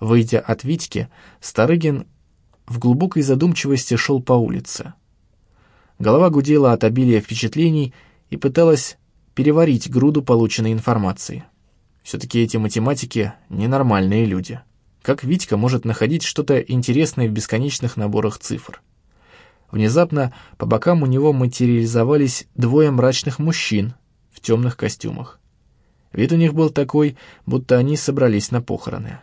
Выйдя от Витьки, Старыгин в глубокой задумчивости шел по улице. Голова гудела от обилия впечатлений и пыталась переварить груду полученной информации. Все-таки эти математики — ненормальные люди. Как Витька может находить что-то интересное в бесконечных наборах цифр? Внезапно по бокам у него материализовались двое мрачных мужчин в темных костюмах. Вид у них был такой, будто они собрались на похороны.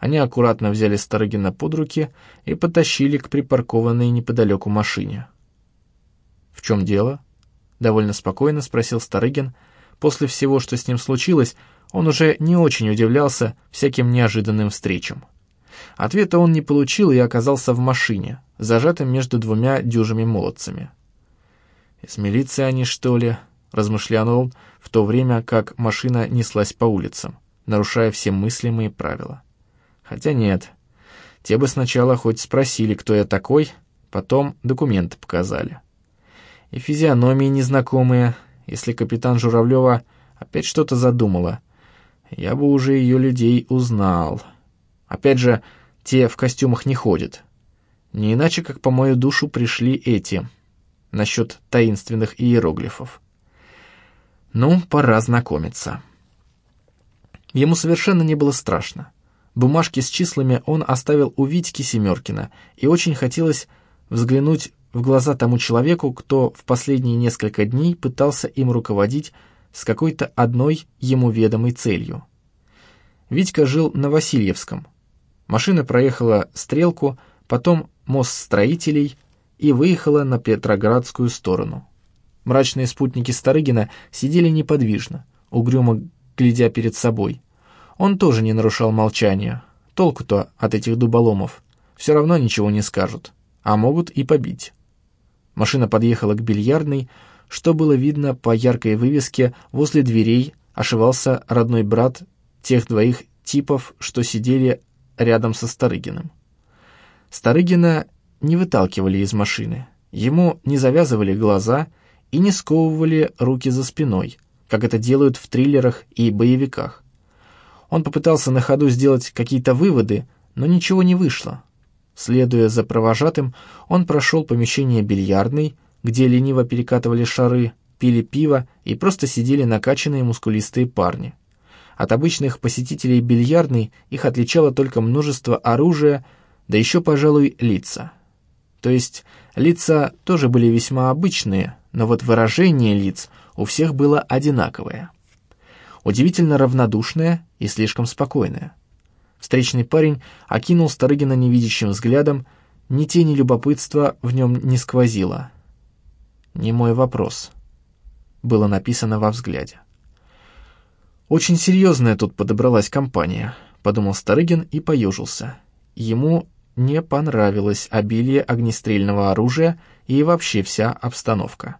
Они аккуратно взяли Старыгина под руки и потащили к припаркованной неподалеку машине. «В чем дело?» — довольно спокойно спросил Старыгин. После всего, что с ним случилось, он уже не очень удивлялся всяким неожиданным встречам. Ответа он не получил и оказался в машине, зажатым между двумя дюжими молодцами. «Из милиции они, что ли?» — размышлял он, в то время как машина неслась по улицам, нарушая все мыслимые правила. Хотя нет, те бы сначала хоть спросили, кто я такой, потом документы показали. И физиономии незнакомые, если капитан Журавлева опять что-то задумала, я бы уже ее людей узнал». Опять же, те в костюмах не ходят. Не иначе, как по мою душу пришли эти, насчет таинственных иероглифов. Ну, пора знакомиться. Ему совершенно не было страшно. Бумажки с числами он оставил у Витьки Семеркина, и очень хотелось взглянуть в глаза тому человеку, кто в последние несколько дней пытался им руководить с какой-то одной ему ведомой целью. Витька жил на Васильевском, Машина проехала стрелку, потом мост строителей и выехала на Петроградскую сторону. Мрачные спутники Старыгина сидели неподвижно, угрюмо глядя перед собой. Он тоже не нарушал молчания. Толку-то от этих дуболомов. Все равно ничего не скажут, а могут и побить. Машина подъехала к бильярдной, что было видно по яркой вывеске, возле дверей ошивался родной брат тех двоих типов, что сидели рядом со Старыгиным. Старыгина не выталкивали из машины, ему не завязывали глаза и не сковывали руки за спиной, как это делают в триллерах и боевиках. Он попытался на ходу сделать какие-то выводы, но ничего не вышло. Следуя за провожатым, он прошел помещение бильярдной, где лениво перекатывали шары, пили пиво и просто сидели накачанные мускулистые парни. От обычных посетителей бильярдной их отличало только множество оружия, да еще, пожалуй, лица. То есть лица тоже были весьма обычные, но вот выражение лиц у всех было одинаковое. Удивительно равнодушное и слишком спокойное. Встречный парень окинул Старыгина невидящим взглядом, ни тени любопытства в нем не сквозило. «Не мой вопрос», — было написано во взгляде. «Очень серьезная тут подобралась компания», — подумал Старыгин и поежился. Ему не понравилось обилие огнестрельного оружия и вообще вся обстановка.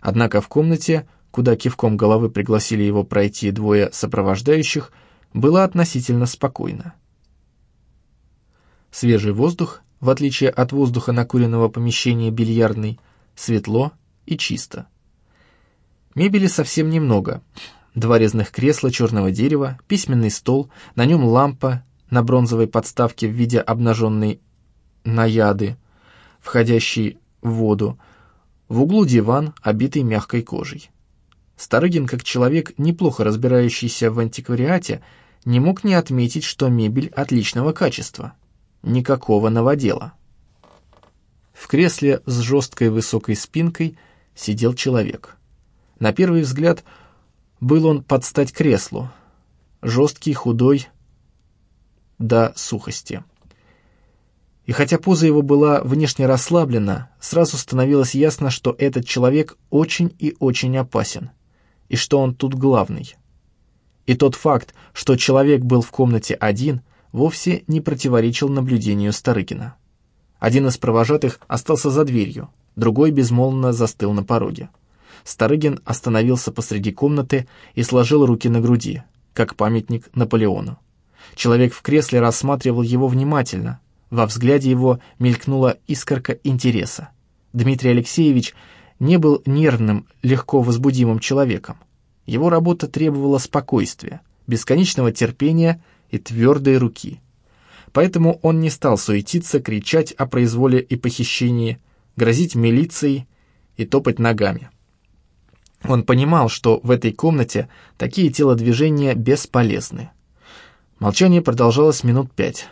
Однако в комнате, куда кивком головы пригласили его пройти двое сопровождающих, было относительно спокойно. Свежий воздух, в отличие от воздуха накуренного помещения бильярдной, светло и чисто. Мебели совсем немного — два резных кресла черного дерева, письменный стол, на нем лампа на бронзовой подставке в виде обнаженной наяды, входящей в воду, в углу диван, обитый мягкой кожей. Старыгин, как человек, неплохо разбирающийся в антиквариате, не мог не отметить, что мебель отличного качества. Никакого новодела. В кресле с жесткой высокой спинкой сидел человек. На первый взгляд был он под стать креслу, жесткий, худой, до сухости. И хотя поза его была внешне расслаблена, сразу становилось ясно, что этот человек очень и очень опасен, и что он тут главный. И тот факт, что человек был в комнате один, вовсе не противоречил наблюдению Старыкина. Один из провожатых остался за дверью, другой безмолвно застыл на пороге. Старыгин остановился посреди комнаты и сложил руки на груди, как памятник Наполеону. Человек в кресле рассматривал его внимательно. Во взгляде его мелькнула искорка интереса. Дмитрий Алексеевич не был нервным, легко возбудимым человеком. Его работа требовала спокойствия, бесконечного терпения и твердой руки. Поэтому он не стал суетиться, кричать о произволе и похищении, грозить милицией и топать ногами. Он понимал, что в этой комнате такие телодвижения бесполезны. Молчание продолжалось минут пять,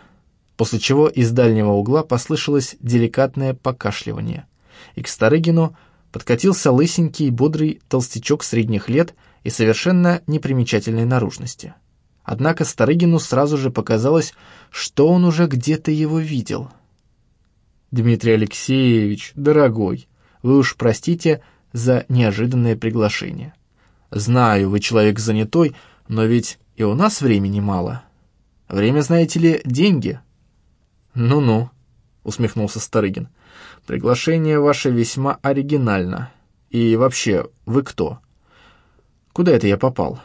после чего из дальнего угла послышалось деликатное покашливание, и к Старыгину подкатился лысенький, бодрый толстячок средних лет и совершенно непримечательной наружности. Однако Старыгину сразу же показалось, что он уже где-то его видел. «Дмитрий Алексеевич, дорогой, вы уж простите за неожиданное приглашение. Знаю, вы человек занятой, но ведь и у нас времени мало. Время, знаете ли, деньги». «Ну-ну», — усмехнулся Старыгин. «Приглашение ваше весьма оригинально. И вообще, вы кто? Куда это я попал?»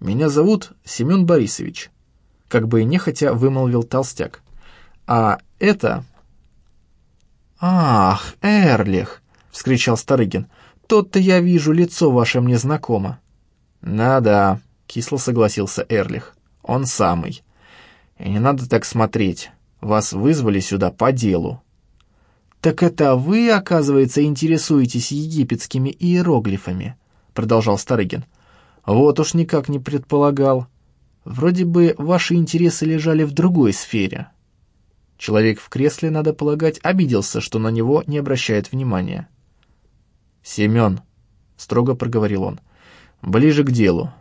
«Меня зовут Семен Борисович», — как бы нехотя вымолвил толстяк. «А это...» «Ах, Эрлих!» — вскричал Старыгин. «Тот-то я вижу, лицо ваше мне знакомо». «Да-да», — кисло согласился Эрлих. «Он самый. И не надо так смотреть. Вас вызвали сюда по делу». «Так это вы, оказывается, интересуетесь египетскими иероглифами?» — продолжал Старыгин. Вот уж никак не предполагал. Вроде бы ваши интересы лежали в другой сфере. Человек в кресле, надо полагать, обиделся, что на него не обращают внимания. «Семен», — строго проговорил он, — «ближе к делу».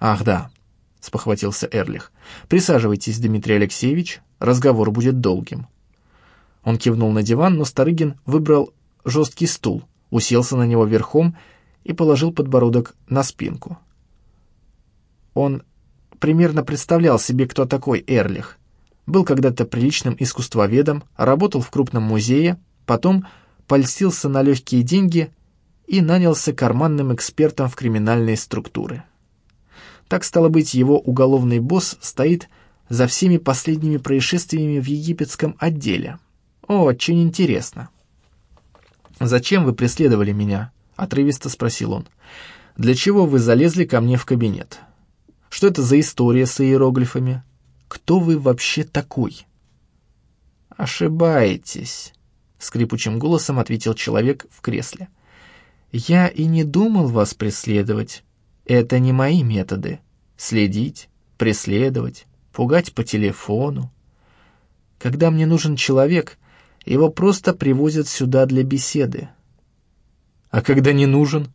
«Ах, да», — спохватился Эрлих. «Присаживайтесь, Дмитрий Алексеевич, разговор будет долгим». Он кивнул на диван, но Старыгин выбрал жесткий стул, уселся на него верхом и положил подбородок на спинку. Он примерно представлял себе, кто такой Эрлих. Был когда-то приличным искусствоведом, работал в крупном музее, потом польстился на легкие деньги и нанялся карманным экспертом в криминальные структуры. Так, стало быть, его уголовный босс стоит за всеми последними происшествиями в египетском отделе. Очень интересно. «Зачем вы преследовали меня?» отрывисто спросил он. «Для чего вы залезли ко мне в кабинет? Что это за история с иероглифами? Кто вы вообще такой?» «Ошибаетесь», — скрипучим голосом ответил человек в кресле. «Я и не думал вас преследовать. Это не мои методы. Следить, преследовать, пугать по телефону. Когда мне нужен человек, его просто привозят сюда для беседы. А когда не нужен?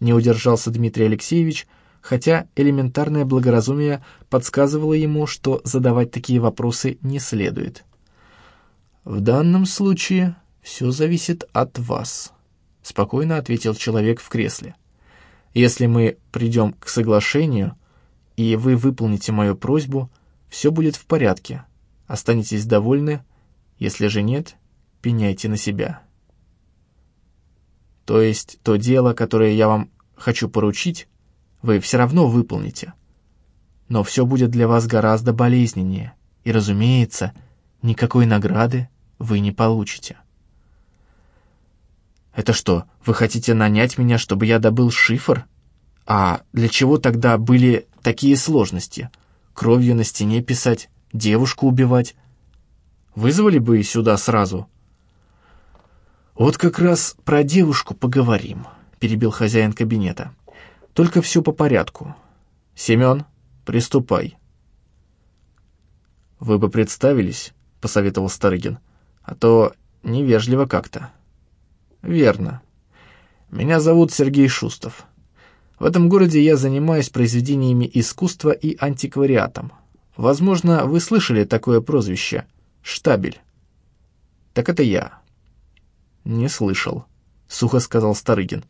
Не удержался Дмитрий Алексеевич, хотя элементарное благоразумие подсказывало ему, что задавать такие вопросы не следует. «В данном случае все зависит от вас», — спокойно ответил человек в кресле. «Если мы придем к соглашению, и вы выполните мою просьбу, все будет в порядке. Останетесь довольны, если же нет, пеняйте на себя». То есть то дело, которое я вам хочу поручить, вы все равно выполните. Но все будет для вас гораздо болезненнее, и, разумеется, никакой награды вы не получите. Это что, вы хотите нанять меня, чтобы я добыл шифр? А для чего тогда были такие сложности? Кровью на стене писать, девушку убивать? Вызвали бы сюда сразу, «Вот как раз про девушку поговорим», — перебил хозяин кабинета. «Только все по порядку. Семен, приступай». «Вы бы представились», — посоветовал Старыгин, «а то невежливо как-то». «Верно. Меня зовут Сергей Шустов. В этом городе я занимаюсь произведениями искусства и антиквариатом. Возможно, вы слышали такое прозвище — «Штабель». Так это я. «Не слышал», — сухо сказал Старыгин.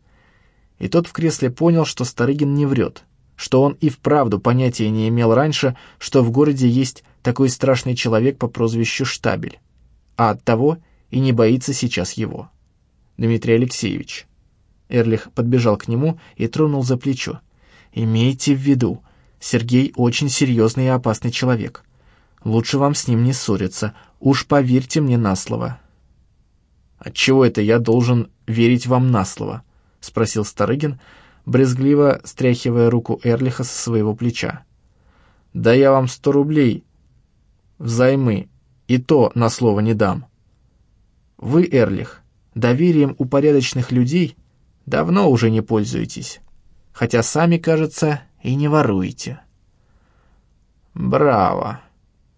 И тот в кресле понял, что Старыгин не врет, что он и вправду понятия не имел раньше, что в городе есть такой страшный человек по прозвищу Штабель, а оттого и не боится сейчас его. Дмитрий Алексеевич. Эрлих подбежал к нему и тронул за плечо. «Имейте в виду, Сергей очень серьезный и опасный человек. Лучше вам с ним не ссориться, уж поверьте мне на слово». «Отчего это я должен верить вам на слово?» — спросил Старыгин, брезгливо стряхивая руку Эрлиха со своего плеча. «Да я вам сто рублей Взаймы. И то на слово не дам. Вы, Эрлих, доверием у порядочных людей давно уже не пользуетесь, хотя сами, кажется, и не воруете. Браво!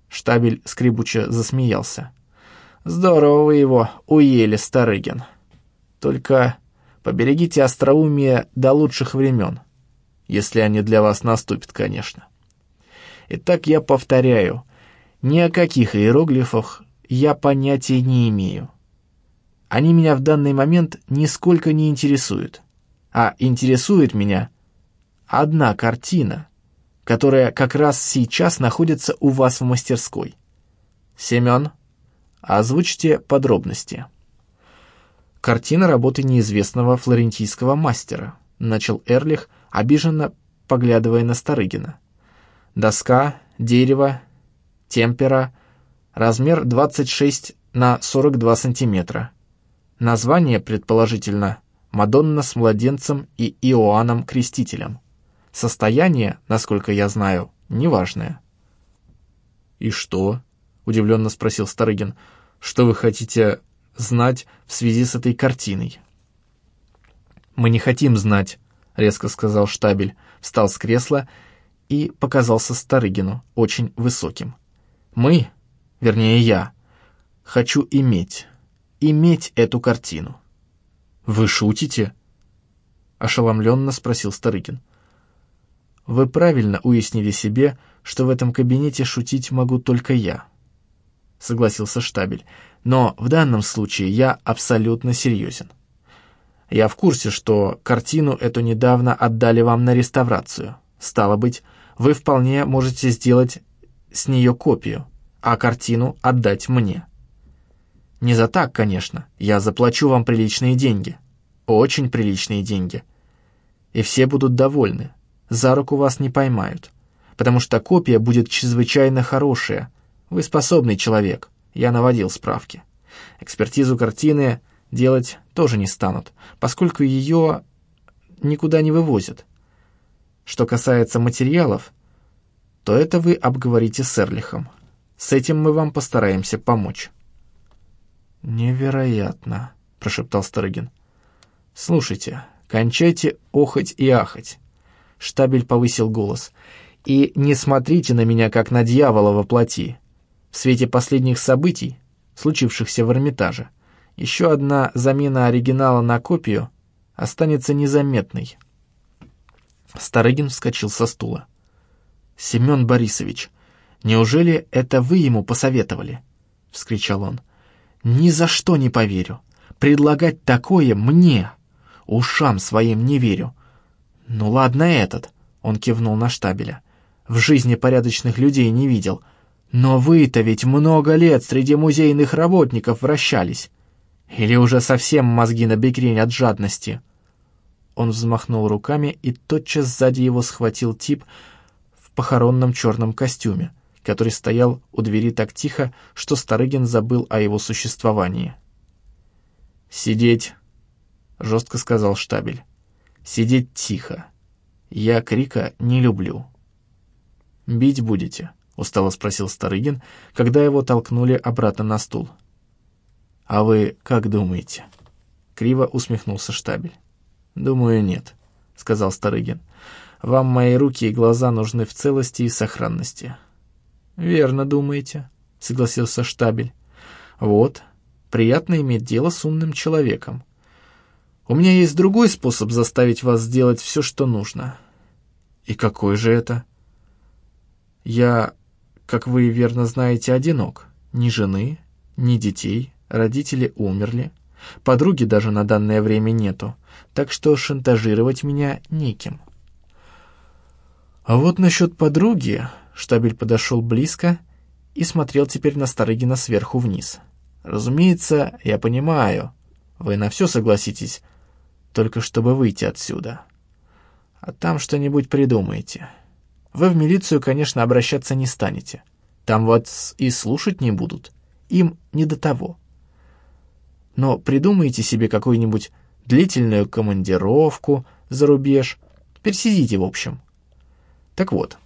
Штабель скрипуче засмеялся. Здорово вы его уели, Старыгин. Только поберегите остроумие до лучших времен, если они для вас наступят, конечно. Итак, я повторяю, ни о каких иероглифах я понятия не имею. Они меня в данный момент нисколько не интересуют. А интересует меня одна картина, которая как раз сейчас находится у вас в мастерской. Семен, озвучьте подробности. Картина работы неизвестного флорентийского мастера, начал Эрлих, обиженно поглядывая на Старыгина. Доска, дерево, темпера, размер 26 на 42 сантиметра. Название, предположительно, «Мадонна с младенцем и Иоанном Крестителем». Состояние, насколько я знаю, неважное. «И что?» — удивленно спросил Старыгин. «Что вы хотите знать в связи с этой картиной?» «Мы не хотим знать», — резко сказал Штабель, встал с кресла и показался Старыгину, очень высоким. «Мы, вернее я, хочу иметь, иметь эту картину». «Вы шутите?» — ошеломленно спросил Старыгин. «Вы правильно уяснили себе, что в этом кабинете шутить могу только я», — согласился Штабель. «Но в данном случае я абсолютно серьезен. Я в курсе, что картину эту недавно отдали вам на реставрацию. Стало быть, вы вполне можете сделать с нее копию, а картину отдать мне. Не за так, конечно, я заплачу вам приличные деньги, очень приличные деньги. И все будут довольны, за руку вас не поймают, потому что копия будет чрезвычайно хорошая. Вы способный человек, я наводил справки. Экспертизу картины делать тоже не станут, поскольку ее никуда не вывозят. Что касается материалов, то это вы обговорите с Эрлихом. С этим мы вам постараемся помочь». «Невероятно», — прошептал Старыгин. «Слушайте, кончайте охоть и ахать». Штабель повысил голос. «И не смотрите на меня, как на дьявола во плоти. В свете последних событий, случившихся в Эрмитаже, еще одна замена оригинала на копию останется незаметной». Старыгин вскочил со стула. «Семен Борисович, неужели это вы ему посоветовали?» — вскричал он. «Ни за что не поверю. Предлагать такое мне. Ушам своим не верю. Ну ладно этот», — он кивнул на штабеля. «В жизни порядочных людей не видел. Но вы-то ведь много лет среди музейных работников вращались. Или уже совсем мозги на бекрень от жадности?» Он взмахнул руками, и тотчас сзади его схватил тип в похоронном черном костюме, который стоял у двери так тихо, что Старыгин забыл о его существовании. «Сидеть», — жестко сказал штабель. «Сидеть тихо. Я крика не люблю». «Бить будете?» — устало спросил Старыгин, когда его толкнули обратно на стул. «А вы как думаете?» — криво усмехнулся штабель. «Думаю, нет», — сказал Старыгин. «Вам мои руки и глаза нужны в целости и сохранности». «Верно думаете», — согласился Штабель. «Вот, приятно иметь дело с умным человеком. У меня есть другой способ заставить вас сделать все, что нужно». «И какой же это?» «Я, как вы верно знаете, одинок. Ни жены, ни детей, родители умерли. Подруги даже на данное время нету, так что шантажировать меня неким. А вот насчет подруги... Штабель подошел близко и смотрел теперь на Старыгина сверху вниз. «Разумеется, я понимаю, вы на все согласитесь, только чтобы выйти отсюда. А там что-нибудь придумаете. Вы в милицию, конечно, обращаться не станете. Там вас и слушать не будут. Им не до того но придумайте себе какую-нибудь длительную командировку за рубеж, пересидите в общем. Так вот,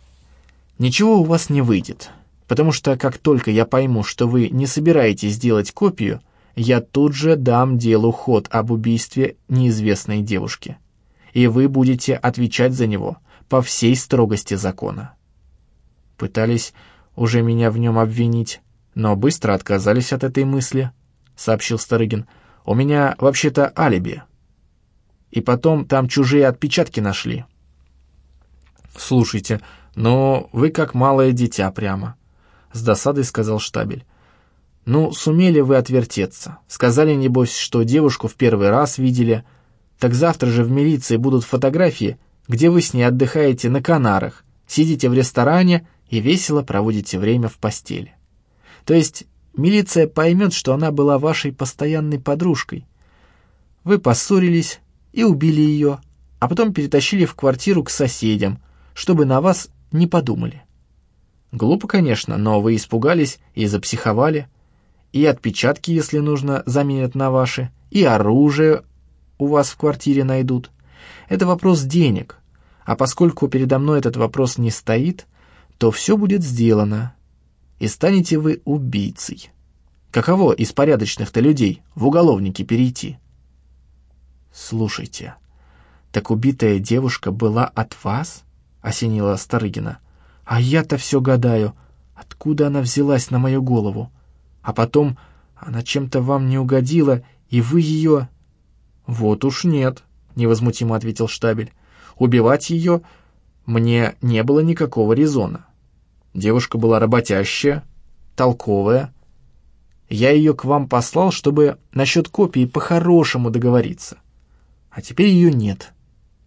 ничего у вас не выйдет, потому что как только я пойму, что вы не собираетесь делать копию, я тут же дам делу ход об убийстве неизвестной девушки. И вы будете отвечать за него по всей строгости закона. Пытались уже меня в нем обвинить, но быстро отказались от этой мысли, сообщил Старыгин. У меня вообще-то алиби. И потом там чужие отпечатки нашли. Слушайте, но вы как малое дитя прямо, с досадой сказал Штабель. «Ну, сумели вы отвертеться. Сказали, небось, что девушку в первый раз видели. Так завтра же в милиции будут фотографии, где вы с ней отдыхаете на Канарах, сидите в ресторане и весело проводите время в постели. То есть милиция поймет, что она была вашей постоянной подружкой. Вы поссорились и убили ее, а потом перетащили в квартиру к соседям, чтобы на вас не подумали. Глупо, конечно, но вы испугались и запсиховали и отпечатки, если нужно, заменят на ваши, и оружие у вас в квартире найдут. Это вопрос денег, а поскольку передо мной этот вопрос не стоит, то все будет сделано, и станете вы убийцей. Каково из порядочных-то людей в уголовники перейти? Слушайте, так убитая девушка была от вас? Осенила Старыгина. А я-то все гадаю, откуда она взялась на мою голову? а потом она чем-то вам не угодила, и вы ее...» «Вот уж нет», — невозмутимо ответил Штабель. «Убивать ее мне не было никакого резона. Девушка была работящая, толковая. Я ее к вам послал, чтобы насчет копии по-хорошему договориться. А теперь ее нет.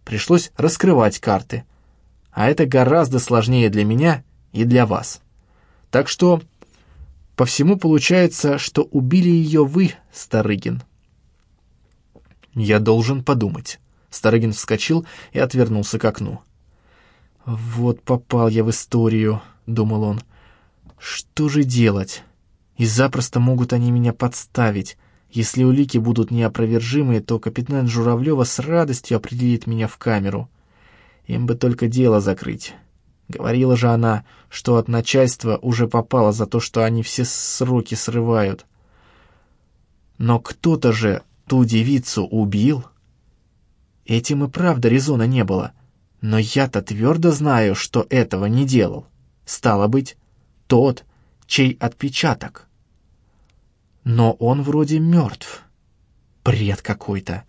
Пришлось раскрывать карты. А это гораздо сложнее для меня и для вас. Так что по всему получается, что убили ее вы, Старыгин. Я должен подумать. Старыгин вскочил и отвернулся к окну. «Вот попал я в историю», — думал он. «Что же делать? И запросто могут они меня подставить. Если улики будут неопровержимые, то капитан Журавлева с радостью определит меня в камеру. Им бы только дело закрыть. Говорила же она, что от начальства уже попало за то, что они все сроки срывают. Но кто-то же ту девицу убил. Этим и правда резона не было. Но я-то твердо знаю, что этого не делал. Стало быть, тот, чей отпечаток. Но он вроде мертв. Бред какой-то.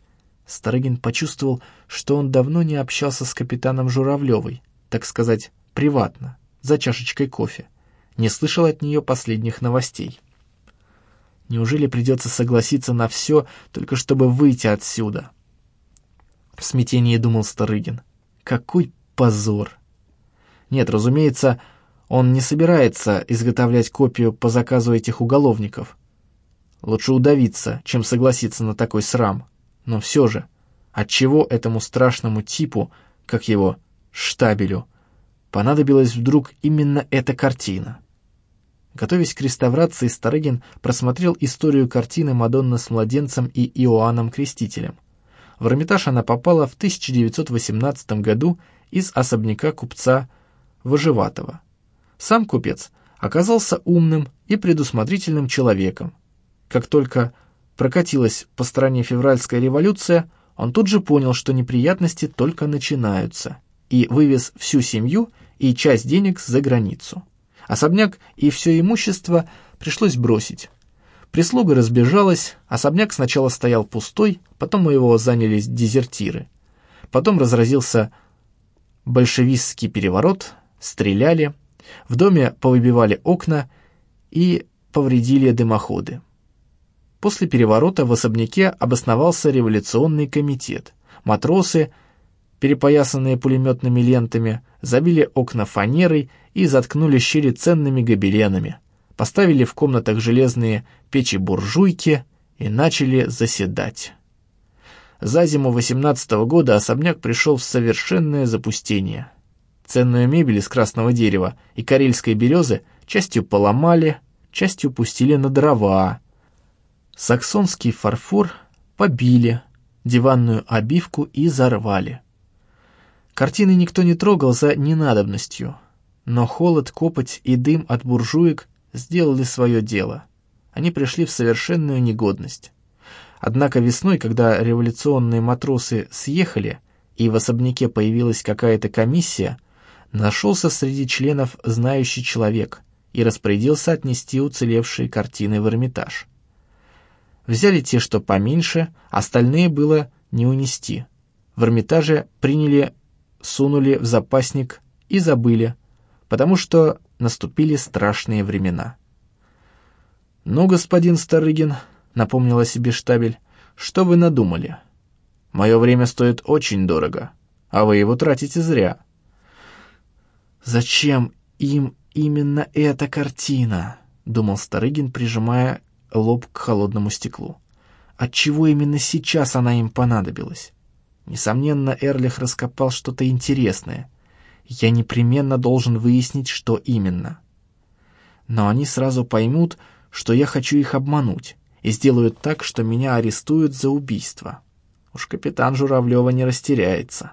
Старыгин почувствовал, что он давно не общался с капитаном Журавлевой, так сказать, приватно, за чашечкой кофе. Не слышал от нее последних новостей. Неужели придется согласиться на все, только чтобы выйти отсюда? В смятении думал Старыгин. Какой позор! Нет, разумеется, он не собирается изготовлять копию по заказу этих уголовников. Лучше удавиться, чем согласиться на такой срам. Но все же, отчего этому страшному типу, как его, штабелю, понадобилась вдруг именно эта картина. Готовясь к реставрации, Старыгин просмотрел историю картины «Мадонна с младенцем» и Иоанном Крестителем. В Эрмитаж она попала в 1918 году из особняка купца Выживатого. Сам купец оказался умным и предусмотрительным человеком. Как только прокатилась по стране февральская революция, он тут же понял, что неприятности только начинаются, и вывез всю семью – и часть денег за границу. Особняк и все имущество пришлось бросить. Прислуга разбежалась, особняк сначала стоял пустой, потом его занялись дезертиры. Потом разразился большевистский переворот, стреляли, в доме повыбивали окна и повредили дымоходы. После переворота в особняке обосновался революционный комитет. Матросы – перепоясанные пулеметными лентами, забили окна фанерой и заткнули щели ценными гобеленами, поставили в комнатах железные печи-буржуйки и начали заседать. За зиму 18 -го года особняк пришел в совершенное запустение. Ценную мебель из красного дерева и карельской березы частью поломали, частью пустили на дрова. Саксонский фарфор побили, диванную обивку и зарвали. Картины никто не трогал за ненадобностью. Но холод, копоть и дым от буржуек сделали свое дело. Они пришли в совершенную негодность. Однако весной, когда революционные матросы съехали, и в особняке появилась какая-то комиссия, нашелся среди членов знающий человек и распорядился отнести уцелевшие картины в Эрмитаж. Взяли те, что поменьше, остальные было не унести. В Эрмитаже приняли, сунули в запасник и забыли, потому что наступили страшные времена. «Ну, господин Старыгин», — напомнил о себе штабель, — «что вы надумали? Мое время стоит очень дорого, а вы его тратите зря». «Зачем им именно эта картина?» — думал Старыгин, прижимая лоб к холодному стеклу. Отчего именно сейчас она им понадобилась? Несомненно, Эрлих раскопал что-то интересное. Я непременно должен выяснить, что именно. Но они сразу поймут, что я хочу их обмануть, и сделают так, что меня арестуют за убийство. Уж капитан Журавлева не растеряется.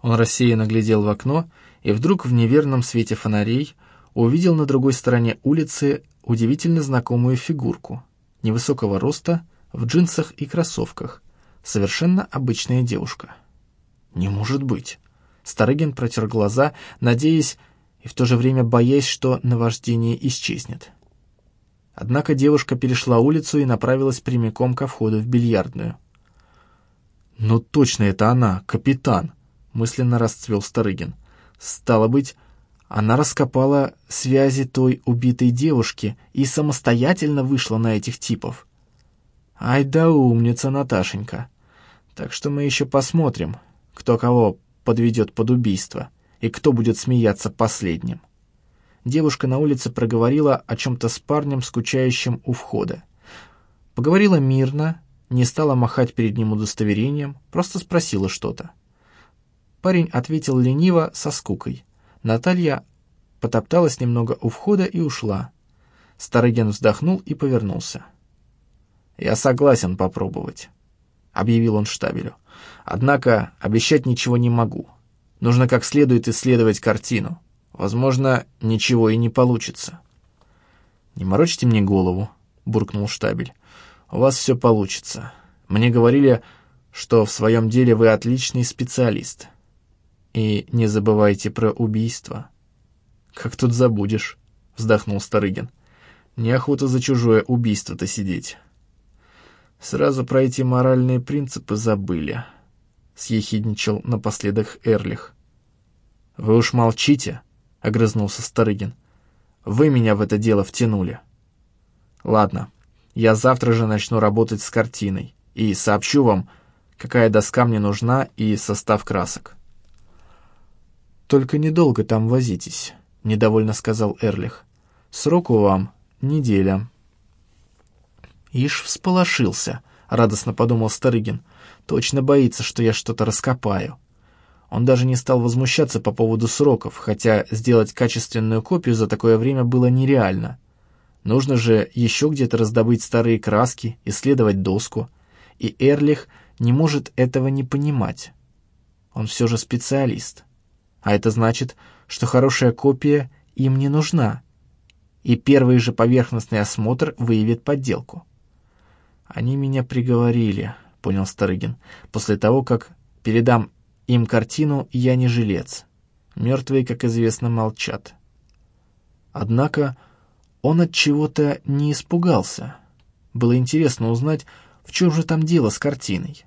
Он рассеянно глядел в окно и вдруг в неверном свете фонарей увидел на другой стороне улицы удивительно знакомую фигурку, невысокого роста, в джинсах и кроссовках, совершенно обычная девушка. «Не может быть!» Старыгин протер глаза, надеясь и в то же время боясь, что наваждение исчезнет. Однако девушка перешла улицу и направилась прямиком ко входу в бильярдную. «Ну точно это она, капитан!» — мысленно расцвел Старыгин. «Стало быть, она раскопала связи той убитой девушки и самостоятельно вышла на этих типов. Ай да умница Наташенька. Так что мы еще посмотрим, кто кого подведет под убийство и кто будет смеяться последним. Девушка на улице проговорила о чем-то с парнем, скучающим у входа. Поговорила мирно, не стала махать перед ним удостоверением, просто спросила что-то. Парень ответил лениво, со скукой. Наталья потопталась немного у входа и ушла. Старыгин вздохнул и повернулся. «Я согласен попробовать», — объявил он штабелю. «Однако обещать ничего не могу. Нужно как следует исследовать картину. Возможно, ничего и не получится». «Не морочьте мне голову», — буркнул штабель. «У вас все получится. Мне говорили, что в своем деле вы отличный специалист. И не забывайте про убийство. Как тут забудешь, вздохнул Старыгин. Неохота за чужое убийство-то сидеть. Сразу про эти моральные принципы забыли, съехидничал напоследок Эрлих. Вы уж молчите, огрызнулся Старыгин. Вы меня в это дело втянули. Ладно, я завтра же начну работать с картиной и сообщу вам, какая доска мне нужна и состав красок. «Только недолго там возитесь», — недовольно сказал Эрлих. «Сроку вам неделя». «Ишь всполошился», — радостно подумал Старыгин. «Точно боится, что я что-то раскопаю». Он даже не стал возмущаться по поводу сроков, хотя сделать качественную копию за такое время было нереально. Нужно же еще где-то раздобыть старые краски, исследовать доску. И Эрлих не может этого не понимать. Он все же специалист. А это значит, что хорошая копия им не нужна, и первый же поверхностный осмотр выявит подделку. «Они меня приговорили», — понял Старыгин, «после того, как передам им картину «Я не жилец». Мертвые, как известно, молчат». Однако он от чего-то не испугался. Было интересно узнать, в чем же там дело с картиной.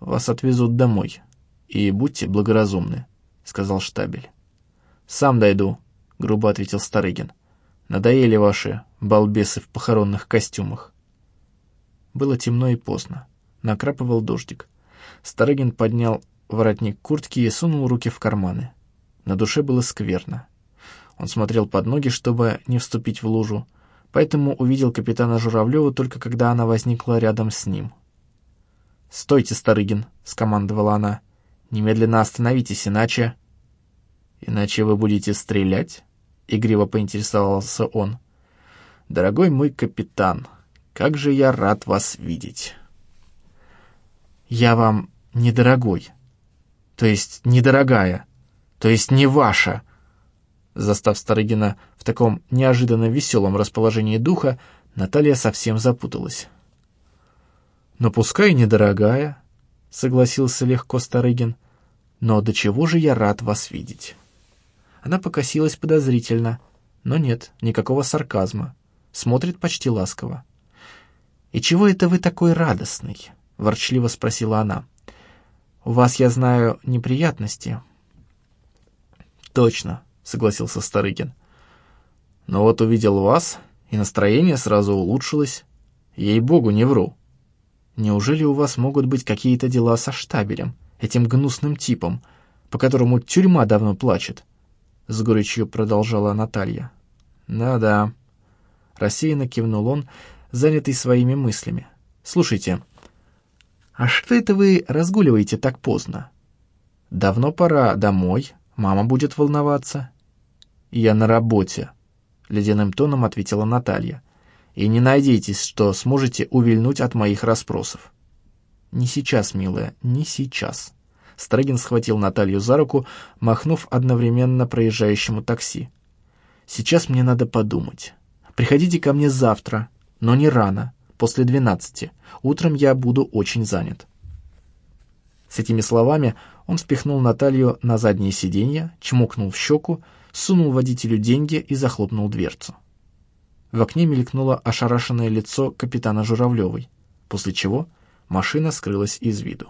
Вас отвезут домой, и будьте благоразумны сказал штабель. «Сам дойду», — грубо ответил Старыгин. «Надоели ваши балбесы в похоронных костюмах». Было темно и поздно. Накрапывал дождик. Старыгин поднял воротник куртки и сунул руки в карманы. На душе было скверно. Он смотрел под ноги, чтобы не вступить в лужу, поэтому увидел капитана Журавлева только когда она возникла рядом с ним. «Стойте, Старыгин!» — скомандовала она. Немедленно остановитесь, иначе...» «Иначе вы будете стрелять?» — игриво поинтересовался он. «Дорогой мой капитан, как же я рад вас видеть!» «Я вам недорогой, то есть недорогая, то есть не ваша!» Застав Старыгина в таком неожиданно веселом расположении духа, Наталья совсем запуталась. «Но пускай недорогая», — согласился легко Старыгин, — «но до чего же я рад вас видеть». Она покосилась подозрительно, но нет, никакого сарказма. Смотрит почти ласково. «И чего это вы такой радостный?» — ворчливо спросила она. «У вас, я знаю, неприятности». «Точно», согласился Старыгин. Но вот увидел вас, и настроение сразу улучшилось. Ей-богу, не вру. Неужели у вас могут быть какие-то дела со штабелем, этим гнусным типом, по которому тюрьма давно плачет? С горечью продолжала Наталья. Да-да. Рассеянно кивнул он, занятый своими мыслями. Слушайте, а что это вы разгуливаете так поздно? Давно пора домой, мама будет волноваться. «Я на работе», — ледяным тоном ответила Наталья. «И не надейтесь, что сможете увильнуть от моих расспросов». «Не сейчас, милая, не сейчас». Строгин схватил Наталью за руку, махнув одновременно проезжающему такси. «Сейчас мне надо подумать. Приходите ко мне завтра, но не рано, после двенадцати. Утром я буду очень занят». С этими словами он спихнул Наталью на заднее сиденье, чмокнул в щеку, сунул водителю деньги и захлопнул дверцу. В окне мелькнуло ошарашенное лицо капитана Журавлевой, после чего машина скрылась из виду.